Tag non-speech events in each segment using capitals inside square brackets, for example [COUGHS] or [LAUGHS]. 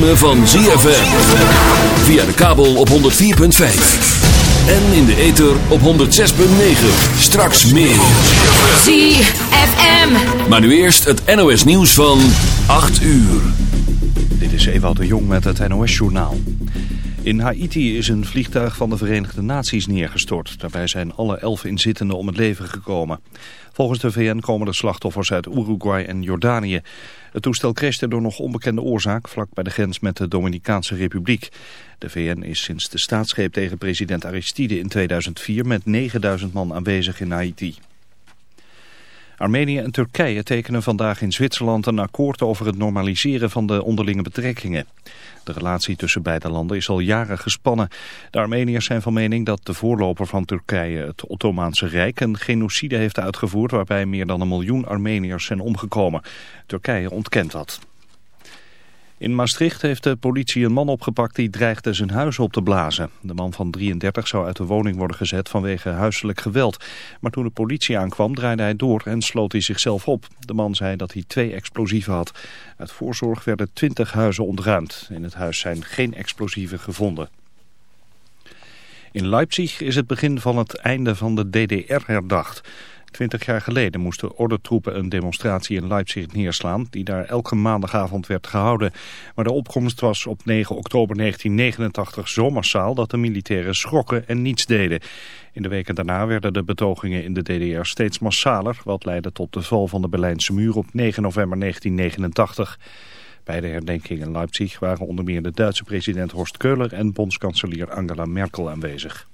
ritme van ZFM. Via de kabel op 104.5. En in de ether op 106.9. Straks meer. ZFM. Maar nu eerst het NOS nieuws van 8 uur. Dit is Ewout de Jong met het NOS-journaal. In Haiti is een vliegtuig van de Verenigde Naties neergestort. Daarbij zijn alle elf inzittenden om het leven gekomen. Volgens de VN komen de slachtoffers uit Uruguay en Jordanië. Het toestel crashte door nog onbekende oorzaak vlak bij de grens met de Dominicaanse Republiek. De VN is sinds de staatsgreep tegen president Aristide in 2004 met 9000 man aanwezig in Haiti. Armenië en Turkije tekenen vandaag in Zwitserland een akkoord over het normaliseren van de onderlinge betrekkingen. De relatie tussen beide landen is al jaren gespannen. De Armeniërs zijn van mening dat de voorloper van Turkije, het Ottomaanse Rijk, een genocide heeft uitgevoerd waarbij meer dan een miljoen Armeniërs zijn omgekomen. Turkije ontkent dat. In Maastricht heeft de politie een man opgepakt die dreigde zijn huis op te blazen. De man van 33 zou uit de woning worden gezet vanwege huiselijk geweld. Maar toen de politie aankwam draaide hij door en sloot hij zichzelf op. De man zei dat hij twee explosieven had. Uit voorzorg werden 20 huizen ontruimd. In het huis zijn geen explosieven gevonden. In Leipzig is het begin van het einde van de DDR herdacht. Twintig jaar geleden moesten ordentroepen een demonstratie in Leipzig neerslaan... die daar elke maandagavond werd gehouden. Maar de opkomst was op 9 oktober 1989 zo massaal... dat de militairen schrokken en niets deden. In de weken daarna werden de betogingen in de DDR steeds massaler... wat leidde tot de val van de Berlijnse muur op 9 november 1989... Bij de herdenking in Leipzig waren onder meer de Duitse president Horst Köhler en bondskanselier Angela Merkel aanwezig.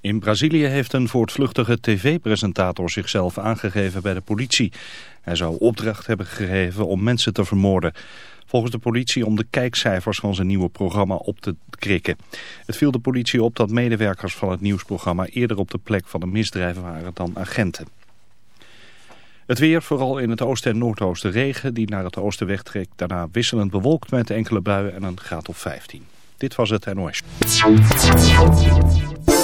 In Brazilië heeft een voortvluchtige tv-presentator zichzelf aangegeven bij de politie. Hij zou opdracht hebben gegeven om mensen te vermoorden. Volgens de politie om de kijkcijfers van zijn nieuwe programma op te krikken. Het viel de politie op dat medewerkers van het nieuwsprogramma eerder op de plek van de misdrijf waren dan agenten. Het weer, vooral in het oosten en noordoosten regen, die naar het oosten wegtrekt. Daarna wisselend bewolkt met enkele buien en een graad of 15. Dit was het NOS.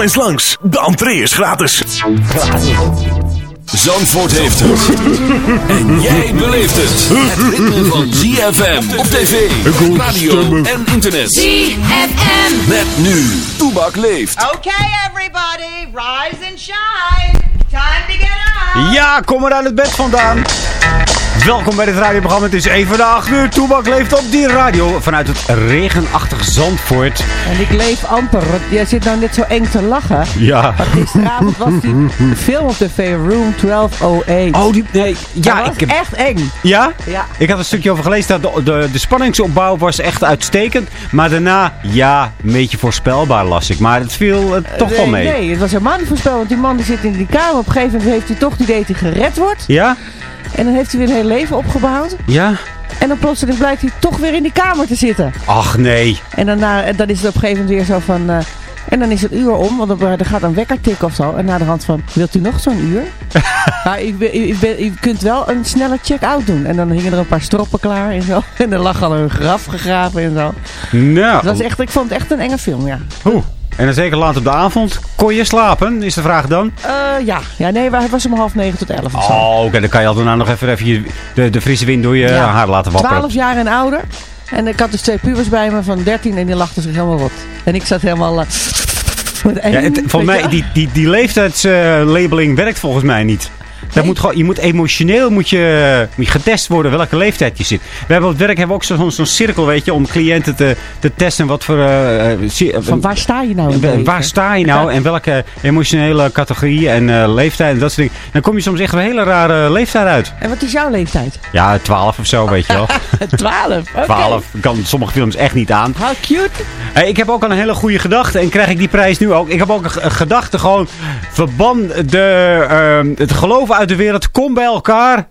Kom eens langs, de entree is gratis. Zandvoort heeft het. [LAUGHS] En jij beleeft het. Het ritme van ZFM op tv, radio en internet. ZFM. Met nu, Toebak leeft. Okay, everybody, rise and shine. Time to get up. Ja, kom er uit het bed vandaan. Welkom bij dit radioprogramma. Het is even de 8 uur. Toebak leeft op die radio vanuit het regenachtig Zandvoort. En ik leef amper. want Jij zit nou net zo eng te lachen. Ja. Gisteravond was die film op tv, Room 1208. Oh, die, nee. Ja, dat was ik heb, echt eng. ja? Ja. Ik had een stukje over gelezen dat de, de, de spanningsopbouw was echt uitstekend. Maar daarna, ja, een beetje voorspelbaar las ik. Maar het viel eh, toch wel nee, mee. Nee, het was helemaal niet voorspel. Want die man die zit in die kamer. Op een gegeven moment heeft hij toch het idee dat hij gered wordt. Ja? En dan heeft hij weer een heel leven opgebouwd. Ja? En dan plotseling blijkt hij toch weer in die kamer te zitten. Ach, nee. En daarna, dan is het op een gegeven moment weer zo van... eh, en dan is het uur om, want er gaat een wekker tikken of zo. En na de hand van, wilt u nog zo'n uur? [LAUGHS] maar u, u, u, ben- u kunt wel een snelle check-out doen. En dan hingen er een paar stroppen klaar en zo. [LAUGHS] En er lag al een graf gegraven en zo. Nou. Het was echt, ik vond het echt een enge film, ja. Oeh. En dan zeker laat op de avond. Kon je slapen, is de vraag dan? Eh, ja. ja, nee, het was om half negen tot elf. Oh, oké. Dan kan je al daarna nog even, even je- de, de frisse wind door je Ja. haar laten wapperen. 12 jaar en ouder. En ik had dus twee pubers bij me van 13 en die lachten zich helemaal rot. En ik zat helemaal... eh, met eng, Ja, het, volgens mij, die, die, die leeftijdslabeling werkt volgens mij niet. Dat moet gewoon, je moet emotioneel moet je, moet je getest worden welke leeftijd je zit. We hebben op het werk hebben we ook zo'n zo'n cirkel, weet je, om cliënten te, te testen wat voor... eh, eh, zi- Van waar sta je nou in eh, waar sta je nou en welke emotionele categorie en eh, leeftijd en dat soort dingen. Dan kom je soms echt een hele rare leeftijd uit. En wat is jouw leeftijd? Ja, 12 of zo, weet je wel. [LAUGHS] 12. Oké. 12 kan sommige films echt niet aan. How cute. Hey, ik heb ook al een hele goede gedachte en krijg ik die prijs nu ook. Ik heb ook een, ge- een gedachte gewoon. Verban de, ehm, het geloof uit de wereld. Kom bij elkaar.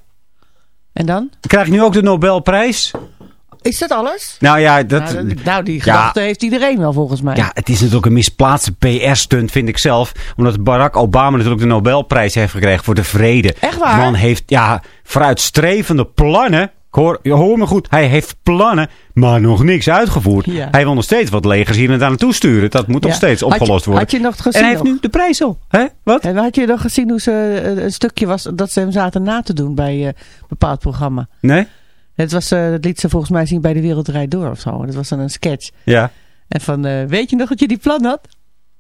En dan? Krijg ik nu ook de Nobelprijs? Is dat alles? Nou ja, dat, nou, nou, die ja. gedachte heeft iedereen wel volgens mij. ja, het is natuurlijk een misplaatste PR-stunt, vind ik zelf. Omdat Barack Obama natuurlijk de Nobelprijs heeft gekregen voor de vrede. Echt waar? De man heeft ja, vooruitstrevende plannen. Ik hoor, hoor me goed. Hij heeft plannen, maar nog niks uitgevoerd. Ja. Hij wil nog steeds wat legers hier en daar naartoe sturen. Dat moet nog steeds Had je- opgelost worden. had je nog gezien en hij heeft nog? nu de prijs al. Hè? Wat? En had je nog gezien hoe ze eh, een stukje was dat ze hem zaten na te doen bij eh, een bepaald programma? Nee? Het was, eh, dat liet ze volgens mij zien bij De Wereld Draait Door of zo. Dat was dan een sketch. Ja. En van, eh, weet je nog dat je die plan had?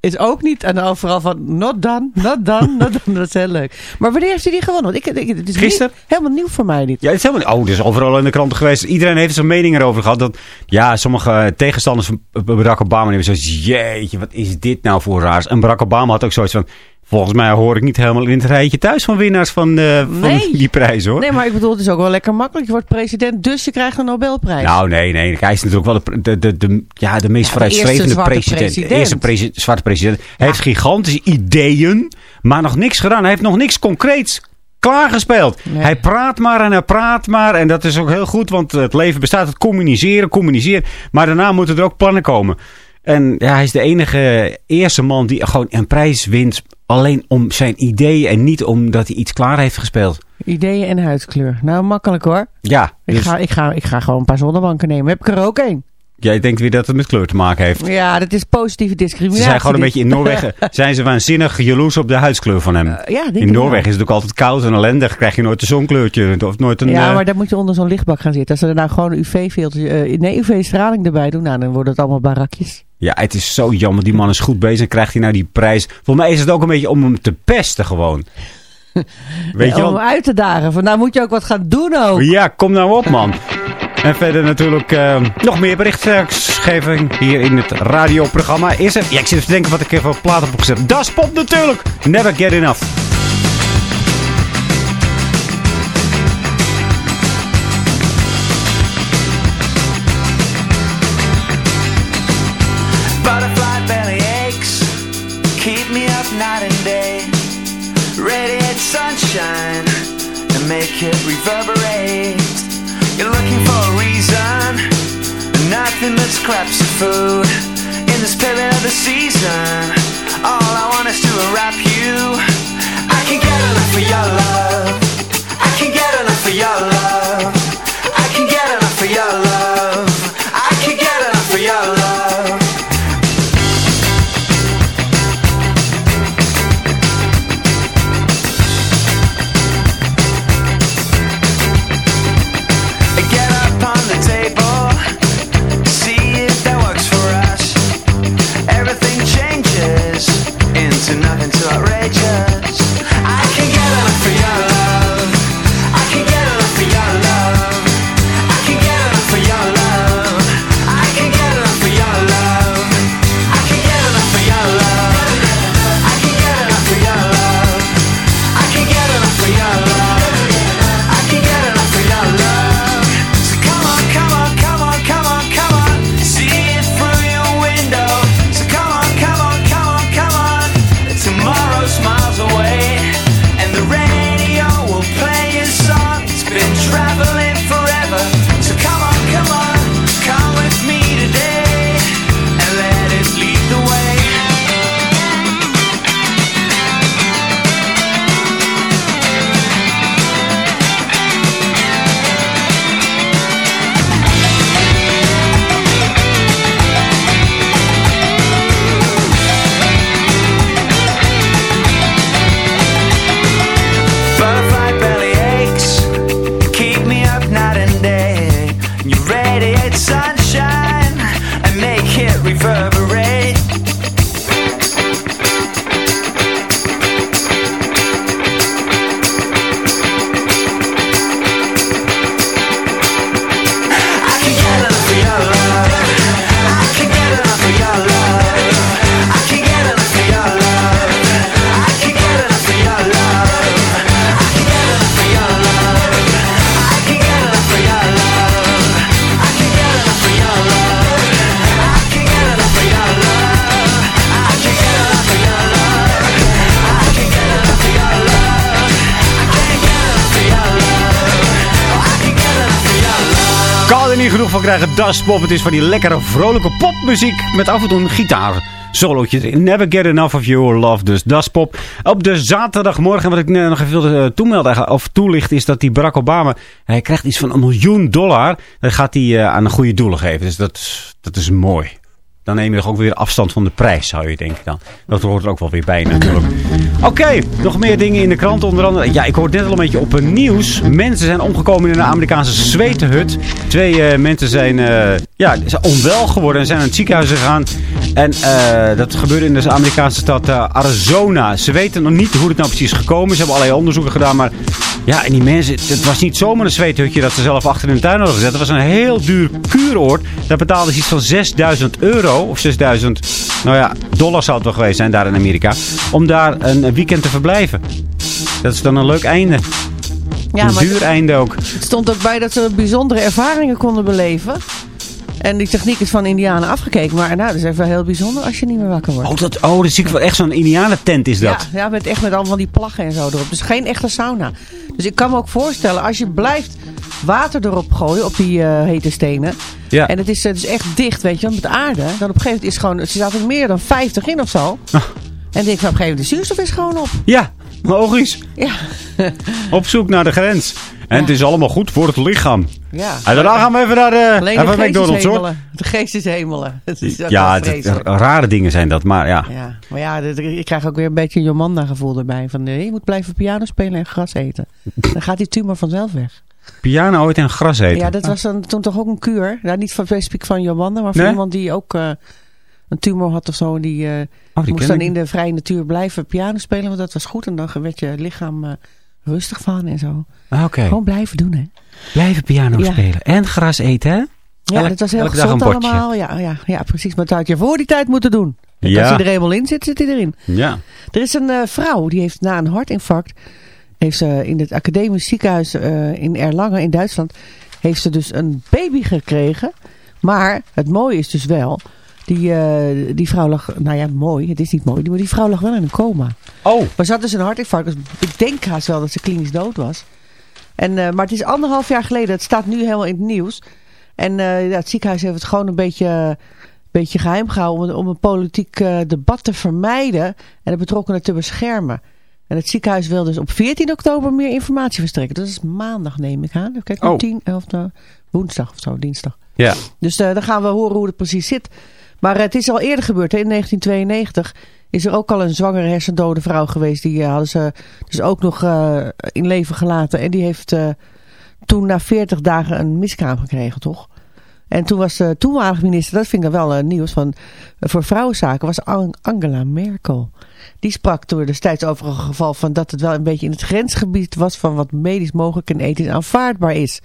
Is ook niet. En overal van, not done, not done, not done. Dat is heel leuk. Maar wanneer heeft hij die gewonnen? Want ik, ik, het is Gisteren? niet- helemaal nieuw voor mij dit. Ja, het is helemaal niet. Oh, dit is overal in de kranten geweest. Iedereen heeft zijn mening erover gehad. Dat, ja, sommige tegenstanders van Barack Obama hebben zoiets. Jeetje, wat is dit nou voor raars? En Barack Obama had ook zoiets van. Volgens mij hoor ik niet helemaal in het rijtje thuis van winnaars van, eh, van Nee. die prijs hoor. Nee, maar ik bedoel, het is ook wel lekker makkelijk. Je wordt president, dus je krijgt een Nobelprijs. Nou, nee, nee. Hij is natuurlijk wel de, de, de, de, ja, de meest Ja, vooruitstrevende president. president. De eerste presi- zwarte president. Hij heeft gigantische ideeën, maar nog niks gedaan. Hij heeft nog niks concreets klaargespeeld. Nee. Hij praat maar en hij praat maar. En dat is ook heel goed, want het leven bestaat uit communiceren, communiceren. Maar daarna moeten er ook plannen komen. En ja, hij is de enige eerste man die gewoon een prijs wint alleen om zijn ideeën en niet omdat hij iets klaar heeft gespeeld. Ideeën en huidskleur. Nou, makkelijk hoor. Ja, Ik, dus ga, ik, ga, ik ga gewoon een paar zonnebanken nemen. Heb ik er ook één? jij denkt weer dat het met kleur te maken heeft. Ja, dat is positieve Ze discriminatie. zijn gewoon een beetje in Noorwegen. [LAUGHS] zijn ze waanzinnig jaloers op de huidskleur van hem. Eh, ja, in Noorwegen is het ook altijd koud en ellendig. Krijg je nooit een zonkleurtje. Of nooit een. Ja, eh, maar dan moet je onder zo'n lichtbak gaan zitten. Als ze er nou gewoon een UV-filter, eh, nee, UV-straling erbij doen, nou, dan worden het allemaal barakjes. Ja, het is zo jammer. Die man is goed bezig en krijgt hij nou die prijs. Volgens mij is het ook een beetje om hem te pesten gewoon. [LAUGHS] Weet je Om hem wel? uit te dagen. Van, nou moet je ook wat gaan doen ook. Ja, kom nou op man. En verder natuurlijk eh, nog meer berichtgeving hier in het radioprogramma. Is er, ja, ik zit even te denken wat ik even op plaat heb gezet. Das Pop natuurlijk. Never get enough. It reverberate. You're looking for a reason, nothing but scraps of food. In the spirit of the season, all I want is to wrap you. I can get enough of your love. Krijgen. Das Pop. Het is van die lekkere vrolijke popmuziek. Met af en toe een gitaar. Solootje. Never get enough of your love. Dus Das Pop. Op de zaterdagmorgen. Wat ik nog even wilde eh, toemelden. Of toelichten. Is dat die Barack Obama. Hij krijgt iets van een miljoen dollar. Dat gaat hij eh, aan de goede doelen geven. Dus dat, dat is mooi. Dan neem je toch ook weer afstand van de prijs, zou je denken dan. Dat hoort er ook wel weer bij natuurlijk. Oké, nog meer dingen in de krant. Onder andere, ja, ik hoorde net al een beetje op het nieuws. Mensen zijn omgekomen in een Amerikaanse zwetenhut. Twee eh, mensen zijn, eh, ja, zijn onwel geworden en zijn naar het ziekenhuis gegaan. En eh, dat gebeurde in de Amerikaanse stad Arizona. Ze weten nog niet hoe het nou precies is gekomen. Ze hebben allerlei onderzoeken gedaan, maar ja, en die mensen, het was niet zomaar een zweethutje dat ze zelf achter in de tuin hadden gezet. Het was een heel duur kuuroord. Daar betaalden ze iets van 6000 euro of 6000, nou ja, dollars zou het wel geweest zijn daar in Amerika. Om daar een weekend te verblijven. Dat is dan een leuk einde. Ja, een maar duur einde ook. het stond ook bij dat ze bijzondere ervaringen konden beleven. En die techniek is van Indianen afgekeken. Maar nou, dat is even heel bijzonder als je niet meer wakker wordt. Oh, dat, oh, dat zie ik wel echt zo'n Indianentent is dat. Ja, ja met, echt met allemaal die plaggen en zo erop. Dus geen echte sauna. Dus ik kan me ook voorstellen, als je blijft water erop gooien, op die eh, hete stenen. Ja. En het is, het is echt dicht, weet je, met aarde. Dan op een gegeven moment is gewoon, er zaten er meer dan 50 in of zo. Ah. En ik denk van op een gegeven moment, de zuurstof is gewoon op. Ja, logisch. Ja. [LAUGHS] Op zoek naar de grens. En het is allemaal goed voor het lichaam. ja. En daarna gaan we even naar de, Alleen even de McDonald's hoor. De geesteshemelen. Het [LAUGHS] is Ja, het, rare dingen zijn dat, maar ja. Ja, maar ja, ik krijg ook weer een beetje een Jomanda gevoel erbij. Van, nee, je moet blijven piano spelen en gras eten. [LAUGHS] Dan gaat die tumor vanzelf weg. Piano ooit en gras eten. Ja, dat was dan, toen toch ook een kuur. Nou, niet van specifiek van Jomanda, maar van Nee? iemand die ook eh, een tumor had of zo. En die, eh, Oh, die moest dan ik. in de vrije natuur blijven piano spelen. Want dat was goed. En dan werd je lichaam eh, rustig van en zo. Ah, Oké, Gewoon blijven doen, hè. blijven piano Ja. spelen. En gras eten, hè? Ja, Elk- dat was heel gezond allemaal. Ja, ja, ja, precies. Maar dat had je voor die tijd moeten doen. En Ja. Als hij er eenmaal in zit, zit hij erin. Ja. Er is een eh, vrouw die heeft na een hartinfarct, heeft ze in het academisch ziekenhuis eh, in Erlangen in Duitsland, heeft ze dus een baby gekregen. Maar het mooie is dus wel, die, eh, die vrouw lag, nou ja mooi, het is niet mooi, maar die vrouw lag wel in een coma. Oh. Maar ze had dus een hartinfarct, dus ik denk haast wel dat ze klinisch dood was. En, eh, maar het is anderhalf jaar geleden, het staat nu helemaal in het nieuws. En eh, ja, het ziekenhuis heeft het gewoon een beetje, beetje geheim gehouden om, een- om een politiek debat te vermijden en de betrokkenen te beschermen. En het ziekenhuis wil dus op 14 oktober meer informatie verstrekken. Dat is maandag neem ik aan. Kijk, Oh. oh. 10 of de woensdag of zo, dinsdag. Ja. Dus eh, dan gaan we horen hoe het precies zit. Maar het is al eerder gebeurd. In 1992 is er ook al een zwangere hersendode vrouw geweest. Die eh, hadden ze dus ook nog eh, in leven gelaten. En die heeft eh, toen na 40 dagen een miskraam gekregen, toch? En toen was de toenmalige minister, dat vind ik wel nieuws, van, voor vrouwenzaken was Ang- Angela Merkel. Die sprak toen destijds over een geval van dat het wel een beetje in het grensgebied was van wat medisch mogelijk en ethisch aanvaardbaar is.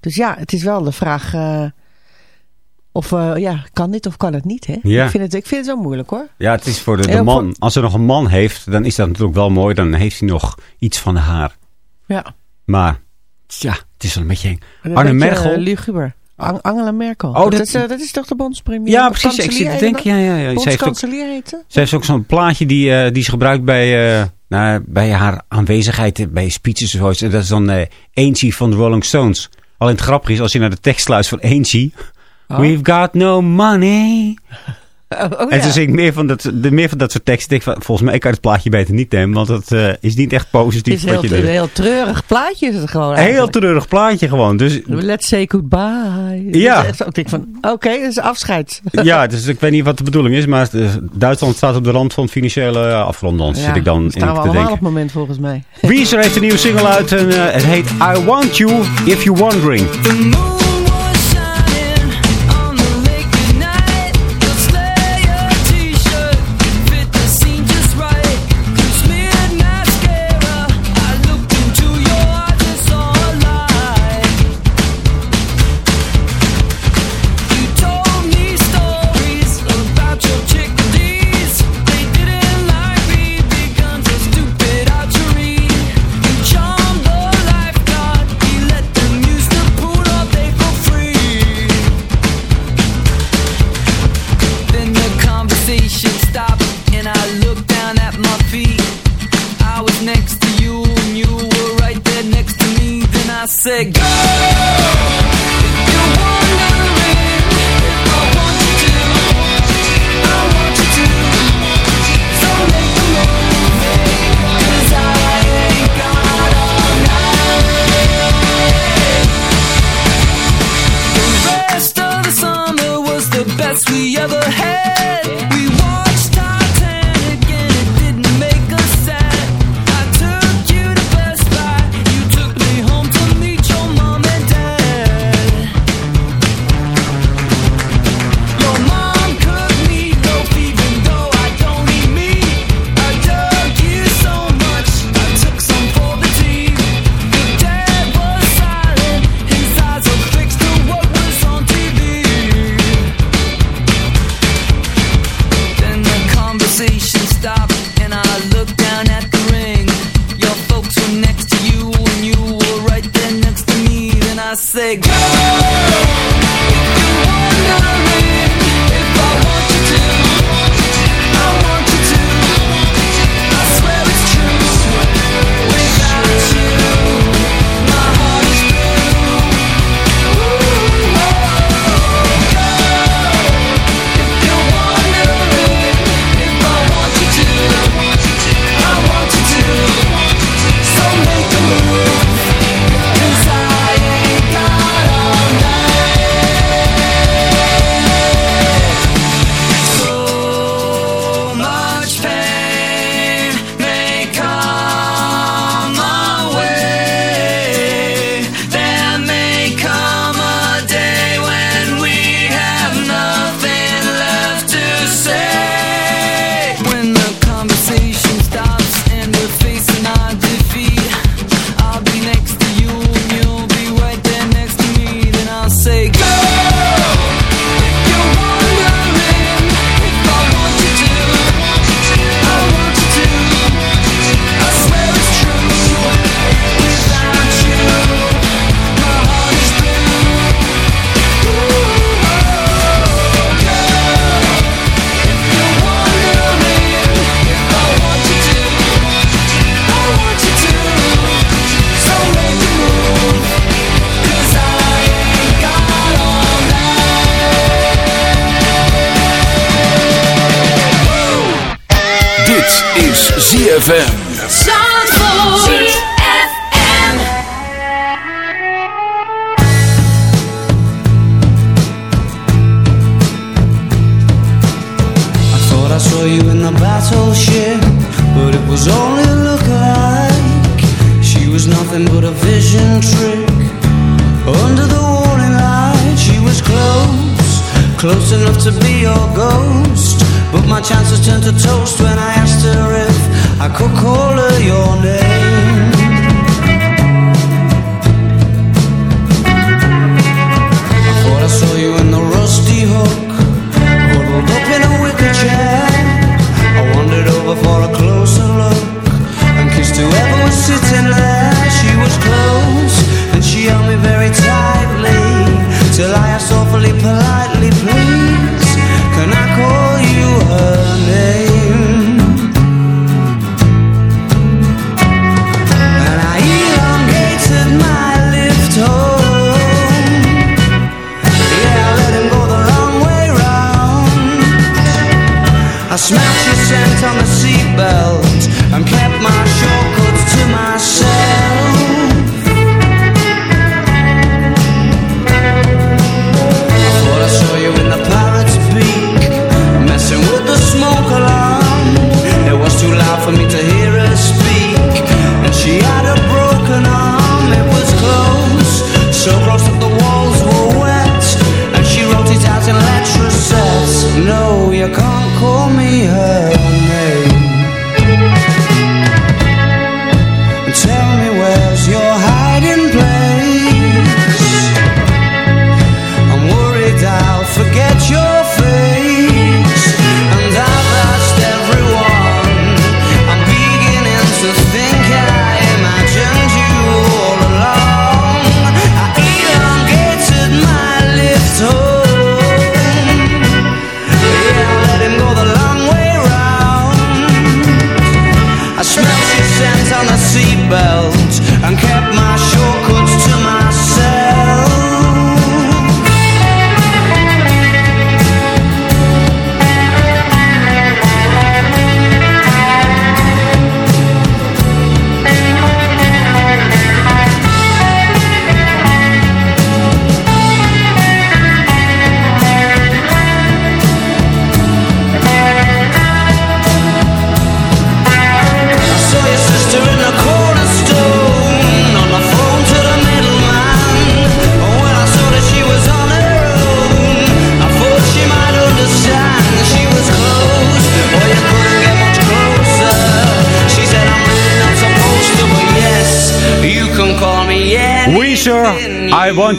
Dus ja, het is wel de vraag of, eh, ja, kan dit of kan het niet, hè? Ja. Ik, vind het, ik vind het wel moeilijk, hoor. Ja, het is voor de, de man. Als er nog een man heeft, dan is dat natuurlijk wel mooi. Dan heeft hij nog iets van haar. Ja. Maar, ja, het is wel een beetje eng. Arne beetje, Merkel. eh, luguber. Ang- Angela Merkel. Oh, dat, dat- is, eh, dat is toch de bondspremier? Ja, precies. Ik zit te denken. Ja, ja, ja. Ze heeft ook, ze? ze heeft ook zo'n plaatje die, eh, die ze gebruikt bij, eh, nou, bij haar aanwezigheid, eh, bij speeches of zoiets. En Dat is dan eh Angie van de Rolling Stones. Alleen het grappige is, als je naar de tekst luistert van Angie. Oh. We've got no money. [LAUGHS] Oh, oh, En ja. ze zingt meer van dat, de, meer van dat soort teksten. Ik volgens mij kan ik het plaatje beter niet nemen. Want dat eh, is niet echt Het positief. is heel, wat je een heel treurig plaatje is het gewoon Een heel treurig plaatje gewoon. Dus Let's say goodbye. Ja. Is. Ik denk van, oké, dat is afscheid. [LAUGHS] ja, dus ik weet niet wat de bedoeling is. Maar eh, Duitsland staat op de rand van financiële eh, afgrond. Dan zit ik dan in te allemaal op denken. het moment volgens mij. Weezer heeft een nieuwe single uit. En het heet I Want You If You're Wondering. Said,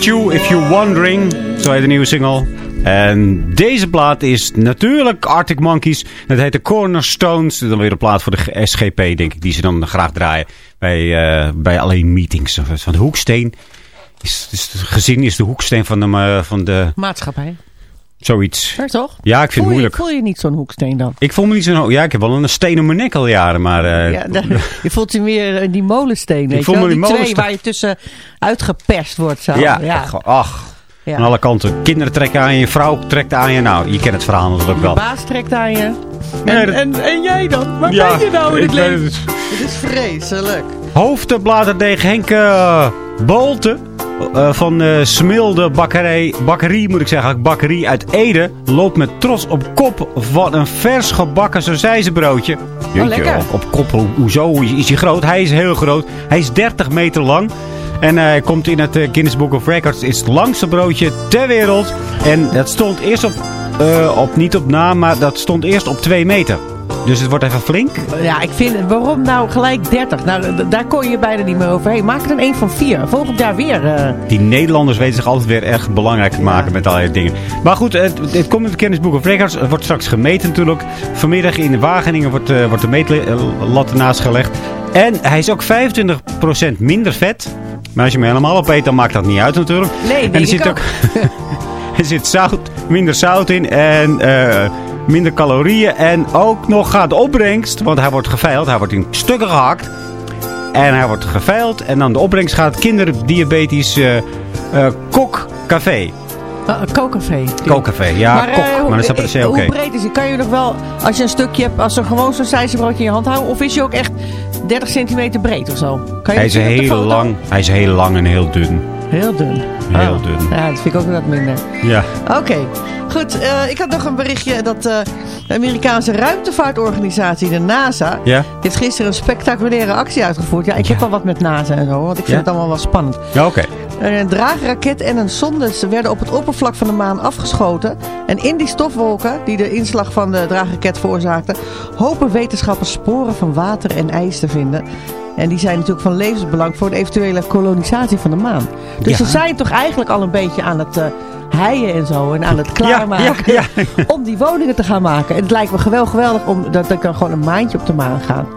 You If You're Wondering. Zo heet de nieuwe single. En deze plaat is natuurlijk Arctic Monkeys. Dat heet de Cornerstones. Dan weer een plaat voor de SGP, denk ik. Die ze dan graag draaien bij, eh, bij alle meetings. Van de hoeksteen. Is, is, is de hoeksteen van de, eh, van de Maatschappij. Zoiets. Ja, toch? Ja, ik vind het je, moeilijk. voel je niet zo'n hoeksteen dan? Ik voel me niet zo... Ja, ik heb wel een steen om mijn nek al jaren, maar... eh, Ja, [LAUGHS] je voelt je meer eh, die molensteen. Weet voel je wel? me Die die twee molensteen. waar je tussen uitgeperst wordt. Zo. ja, ja. ach. Ja. Aan alle kanten. Kinderen trekken aan je, vrouw trekt aan je. Nou, je kent het verhaal natuurlijk Je wel. baas trekt aan je. Nee, En, dat- en, en jij dan? Waar Ja, ben je nou in het ik leven? het. Het is vreselijk. Hoofdbladerdeeg Henk uh, Bolte eh, van eh, Smilde bakkerij, bakkerie, moet ik zeggen, bakkerie uit Ede, loopt met trots op kop van een vers gebakken sausijzenbroodje. Jeetje, lekker. op, op kop, ho- hoezo is hij groot? Hij is heel groot. Hij is 30 meter lang. En hij komt in het eh, Guinness Book of Records. Is het langste broodje ter wereld. En dat stond eerst op, eh, op niet op naam, maar dat stond eerst op 2 meter. Dus het wordt even flink. Ja, ik vind. Waarom nou gelijk 30? Nou, daar kon je bijna niet meer overheen. Maak er een 1 van 4. Volgend jaar weer. eh, Die Nederlanders weten zich altijd weer erg belangrijk te maken met allerlei dingen. Maar goed, het, het komt in het kennisboek of records. Het wordt straks gemeten natuurlijk. Vanmiddag in Wageningen wordt, eh, wordt de meetlat ernaast gelegd. En hij is ook 25% minder vet. Maar als je hem helemaal opeet, dan maakt dat niet uit natuurlijk. Nee, en er zit ook. [LAUGHS] er zit zout, minder zout in en eh, minder calorieën. En ook nog gaat de opbrengst, want hij wordt geveild. Hij wordt in stukken gehakt. En hij wordt geveild. En dan de opbrengst gaat kinderdiabetisch eh eh, kokcafé. Uh, kookcafé. Kookcafé, ja, kok, eh, maar dat per. Hoe breed is hij? Kan je nog wel, als je een stukje hebt, als er gewoon zo'n broodje in je hand houden? Of is hij ook echt 30 centimeter breed of zo? Kan je Hij is heel lang, hij is heel lang en heel dun. Heel dun. Heel Oh. dun. Ja, dat vind ik ook wat minder. Ja. Oké, goed. eh, ik had nog een berichtje dat eh, de Amerikaanse ruimtevaartorganisatie, de NASA, Ja? heeft gisteren een spectaculaire actie uitgevoerd. Ja, ik heb wel wat met NASA en zo, want ik vind Ja? het allemaal wel spannend. Ja, oké. Een draagraket en een sonde ze werden op het oppervlak van de maan afgeschoten. En in die stofwolken, die de inslag van de draagraket veroorzaakten, hopen wetenschappers sporen van water en ijs te vinden. En die zijn natuurlijk van levensbelang voor de eventuele kolonisatie van de maan. Dus Ja. ze zijn toch eigenlijk al een beetje aan het eh heien en zo. En aan het klaarmaken ja, [LAUGHS] om die woningen te gaan maken. En het lijkt me geweldig, geweldig om dat ik dan gewoon een maandje op de maan gaan.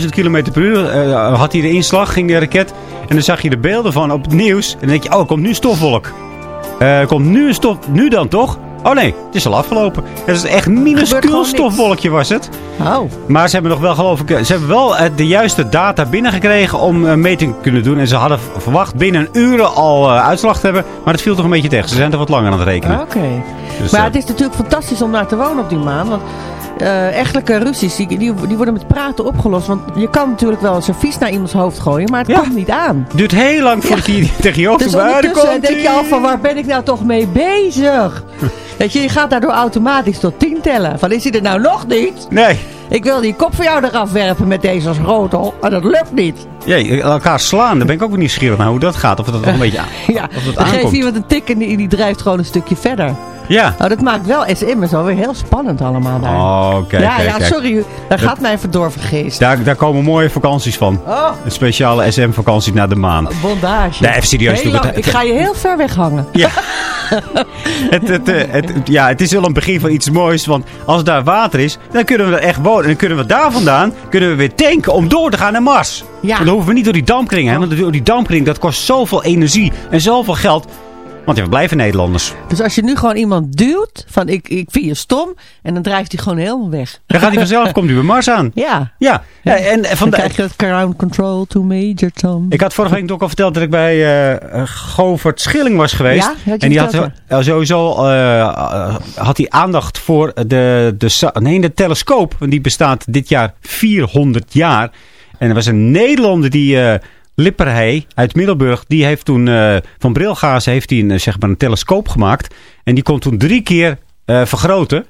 10.000 km per uur eh, had hij de inslag, ging de raket. En dan zag je de beelden van op het nieuws. En dan denk je, oh, er komt nu een stofwolk. Er komt nu een stof... Nu dan toch? Oh nee, het is al afgelopen. Het is echt een minuscuul stofwolkje was het. Oh, Maar ze hebben nog wel, geloof ik, eh, ze hebben wel eh, de juiste data binnengekregen om een meting te kunnen doen. En ze hadden verwacht binnen een uur al eh, uitslag te hebben. Maar het viel toch een beetje tegen. Ze zijn er wat langer aan het rekenen. oké. Dus, maar eh, het is natuurlijk fantastisch om daar te wonen op die maan. Want eh echtelijke ruzies, die, die, die worden met praten opgelost. Want je kan natuurlijk wel een servies naar iemands hoofd gooien, maar het Ja. komt niet aan. het duurt heel lang voordat hij [LAUGHS] tegen je hoofd Dus ondertussen denk je al van waar ben ik nou toch mee bezig? [LAUGHS] Weet je, je gaat daardoor automatisch tot 10 tellen. Van is hij er nou nog niet? Nee. Ik wil die kop van jou eraf werpen met deze schotel. Maar dat lukt niet. Jee, elkaar slaan, daar ben ik ook wel nieuwsgeurig naar hoe dat gaat. Of dat een beetje [LAUGHS] aan, Ja, of dat dan geeft iemand een tik en die, die drijft gewoon een stukje verder. Ja. Nou, dat maakt wel SM en zo weer heel spannend allemaal daar. Oh, kijk, ja, kijk, ja, kijk. sorry. Daar gaat mijn verdorven geest. Daar, daar komen mooie vakanties van. Oh, Een speciale SM-vakantie naar de maan. bondage. Nee, even serieus. Heel lang. het- Ik ga je heel ver weg hangen. Ja. [LAUGHS] het, het, eh, het, ja, het is wel een begin van iets moois. Want als daar water is, dan kunnen we er echt wonen. En dan kunnen we daar vandaan kunnen we weer tanken om door te gaan naar Mars. Ja. Dan hoeven we niet door die dampkring. Want door die dampkring, dat kost zoveel energie en zoveel geld. Want we blijven Nederlanders. Dus als je nu gewoon iemand duwt van ik, ik vind je stom. En dan drijft hij gewoon helemaal weg. Dan gaat hij [LAUGHS] vanzelf, komt hij bij Mars aan. Ja. Ja, ja en Dan vandaag... krijg je het ground control to Major Tom. Ik had vorige week ook al verteld dat ik bij eh, Govert Schilling was geweest. Ja, en die had eh, sowieso eh, had hij aandacht voor de, de, nee, de telescoop. Want die bestaat dit jaar 400 jaar. En er was een Nederlander die... Lipperhey uit Middelburg, die heeft toen eh, van brilgazen heeft hij een, eh, zeg maar een telescoop gemaakt. En die kon toen drie keer eh, vergroten.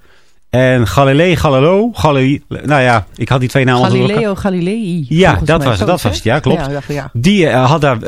En Galilei, Galileo, Galilei, nou ja, ik had die twee namen. Galileo Galilei. Ja, dat mij. was het, dat was het, ja, klopt. Ja, dacht ik, ja. Die had daar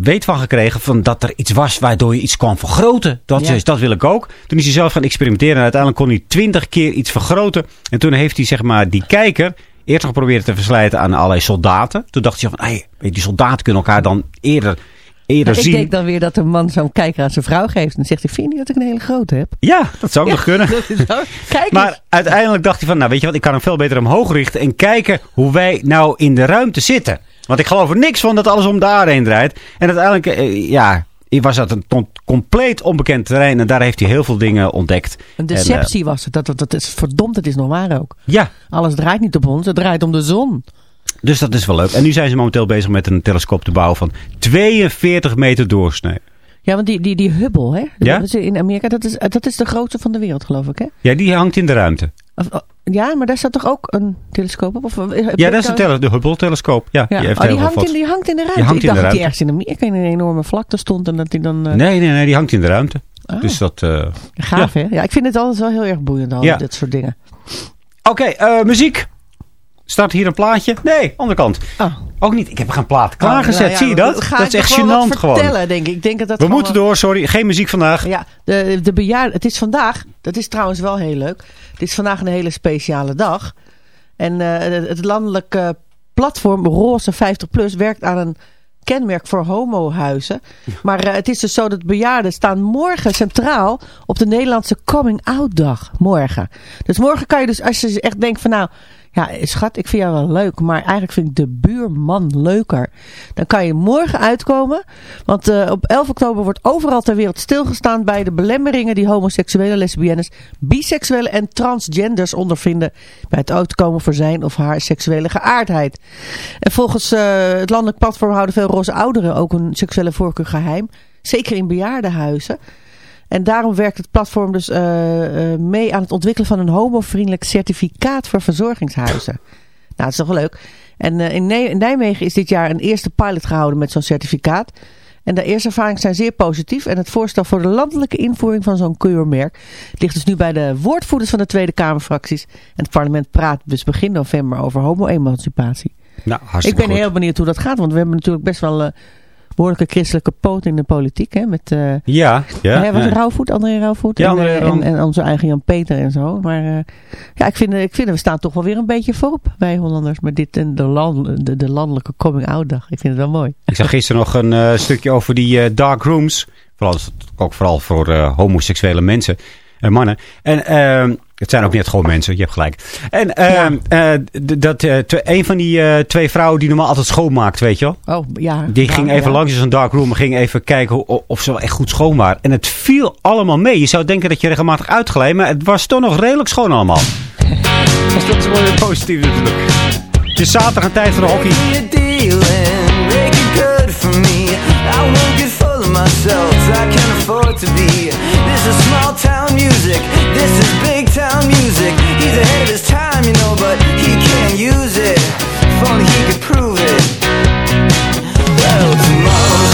weet van gekregen van dat er iets was waardoor je iets kwam vergroten. Dat, Ja. is, dat wil ik ook. Toen is hij zelf gaan experimenteren en uiteindelijk kon hij twintig keer iets vergroten. En toen heeft hij zeg maar die kijker eerst geprobeerd te verslijten aan allerlei soldaten. Toen dacht hij van, hey, die soldaten kunnen elkaar dan eerder, eerder ik zien. denk dan weer dat een man zo'n kijker aan zijn vrouw geeft. En dan zegt hij, vind je niet dat ik een hele grote heb? Ja, dat zou ook nog kunnen. [LAUGHS] Kijk eens. Maar uiteindelijk dacht hij van, nou weet je wat, ik kan hem veel beter omhoog richten en kijken hoe wij nou in de ruimte zitten. Want ik geloof er niks van dat alles om de aarde heen draait. En uiteindelijk, eh, ja, was dat een compleet onbekend terrein en daar heeft hij heel veel dingen ontdekt. Een En, eh, deceptie was het. Dat, dat, dat is verdomd, het is nog waar ook. ja, Alles draait niet op ons, het draait om de zon. dus dat is wel leuk. En nu zijn ze momenteel bezig met een telescoop te bouwen van 42 meter doorsnee. Ja, want die, die, die Hubble, hè? Ja? In Amerika, dat is, dat is de grootste van de wereld, geloof ik, hè? Ja, die hangt in de ruimte. Oh, ja, maar daar staat toch ook een telescoop op? Of, eh, Ja, dat is de, tele- de Hubble-telescoop. Ja, Ja. die heeft oh, die hangt, in, die hangt in de ruimte. Die hangt ik in de dacht dat die ergens in Amerika in een enorme vlakte stond en dat die dan... eh, Nee, nee, nee, die hangt in de ruimte. Oh. Dus dat... eh, Gaaf, hè? Ja, ik vind het altijd wel heel erg boeiend, al Ja. dit soort dingen. Oké, muziek. Staat hier een plaatje? Nee, andere kant. Oh. Ook niet. Ik heb geen plaat klaargezet. Nou ja, Zie je dat? Dat is echt gênant gewoon. vertellen, denk ik. ik denk dat dat We gewoon moeten door, sorry. Geen muziek vandaag. Ja, de, de bejaarden. Het is vandaag, dat is trouwens wel heel leuk. Het is vandaag een hele speciale dag. En eh, het, het landelijke platform Roze 50PLUS werkt aan een kenmerk voor homohuizen. [LAUGHS] Maar eh, het is dus zo dat bejaarden staan morgen centraal op de Nederlandse Coming Out Dag. Morgen. Dus morgen kan je dus, als je echt denkt van nou... Ja, schat, ik vind jou wel leuk, maar eigenlijk vind ik de buurman leuker. Dan kan je morgen uitkomen. Want eh, op 11 oktober wordt overal ter wereld stilgestaan bij de belemmeringen die homoseksuele, lesbiennes, biseksuelen en transgenders ondervinden bij het uitkomen voor zijn of haar seksuele geaardheid. En volgens eh, het landelijk platform houden veel roze ouderen ook een seksuele voorkeur geheim. Zeker in bejaardenhuizen. En daarom werkt het platform dus eh, eh, mee aan het ontwikkelen van een homovriendelijk certificaat voor verzorgingshuizen. nou, dat is toch wel leuk. En eh, in, Nij- in Nijmegen is dit jaar een eerste pilot gehouden met zo'n certificaat. En de eerste ervaringen zijn zeer positief. En het voorstel voor de landelijke invoering van zo'n keurmerk ligt dus nu bij de woordvoerders van de Tweede Kamerfracties. En het parlement praat dus begin november over homo-emancipatie. Nou, Ik ben goed. heel benieuwd hoe dat gaat, want we hebben natuurlijk best wel behoorlijke christelijke poot in de politiek. Hè, met, eh Ja, ja. ja, was ja. Rauwvoet, André Rauwvoet. Ja, en, André eh, Rauw. en, en onze eigen Jan Peter en zo. Maar eh, ja, ik vind, ik vind we staan toch wel weer een beetje voorop, wij Hollanders. Met dit en de, land, de, de landelijke coming-out dag. Ik vind het wel mooi. Ik zag gisteren nog een stukje over die dark rooms. Vooral, ook vooral voor homoseksuele mensen en mannen. En ehm, het zijn ook net gewoon mensen, je hebt gelijk. En ehm, eh, dat, eh, een van die eh, twee vrouwen die normaal altijd schoonmaakt, weet je wel. Oh, ja. Die ja, ging even ja. langs in zo'n dark room en ging even kijken of ze wel echt goed schoon waren. En het viel allemaal mee. Je zou denken dat je regelmatig uitgeleid, maar het was toch nog redelijk schoon allemaal. Dus dat is wel weer positief natuurlijk. Het is zaterdag een tijd voor de hockey. Myself, I can't afford to be. This is small town music, this is big town music. He's ahead of his time, you know, but he can't use it. If only he could prove it. Well, tomorrow's